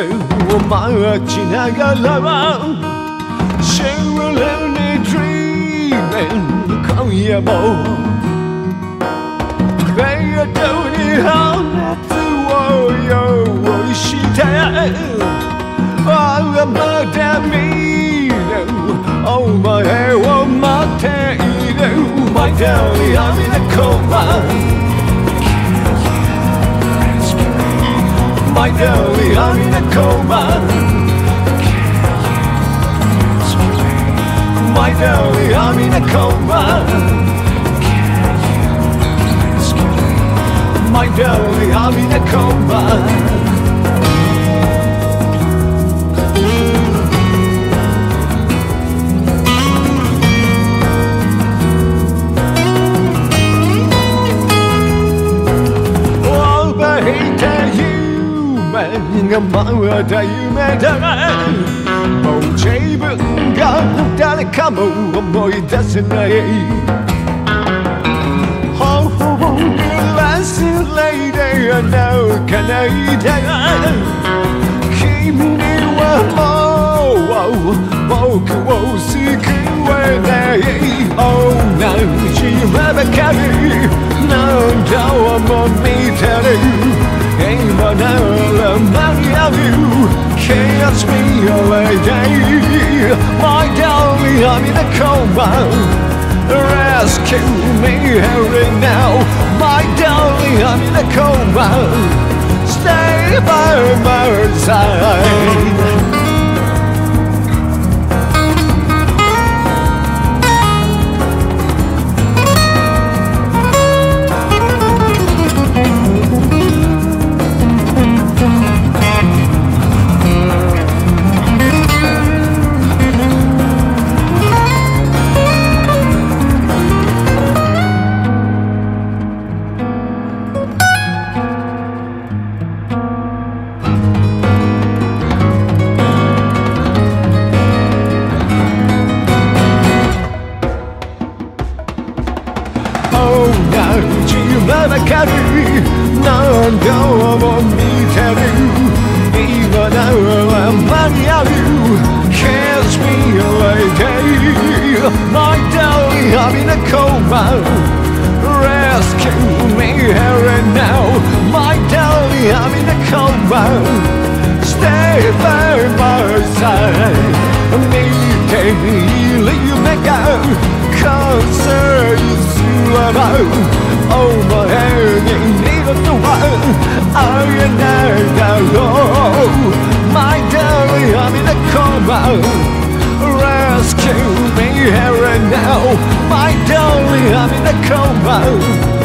を待ちながら Surely dreaming 今夜もベッドに放熱を用意してああまだ見るお前を待っている。My darling I'm in a coma My darling, I'm in a coma. My darling, I'm in a coma. My darling, I'm in a coma. You がまだ夢だもう自分が誰かも思い出せない方法を忘れて泣かないで君にはもう僕を救えない同じ夢ばかり何度も見てる but I will remind you. you Kiss me lady. My darling, I'm in a coma Rescue me every now My darling, I'm in a coma Stay by my side 同じ夢ばかり何度も見てる今なら間に合う Catch me away day My darling I'm in a coma Rescue me here and now My darling I'm in a coma Stay by my side 見ている夢が完成すれば overhanging needle to one Are you near the road? Oh, My darling, I'm in a coma. Rescue me here and now. My darling, I'm in a coma.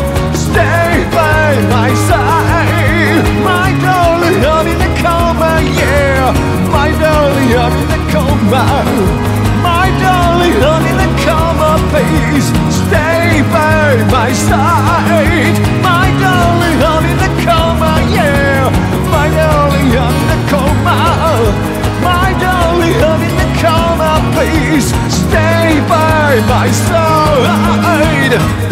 please stay by my side. My darling, I'm in a coma, yeah. My darling, I'm in a coma. My darling, I'm in a coma, please stay by my side.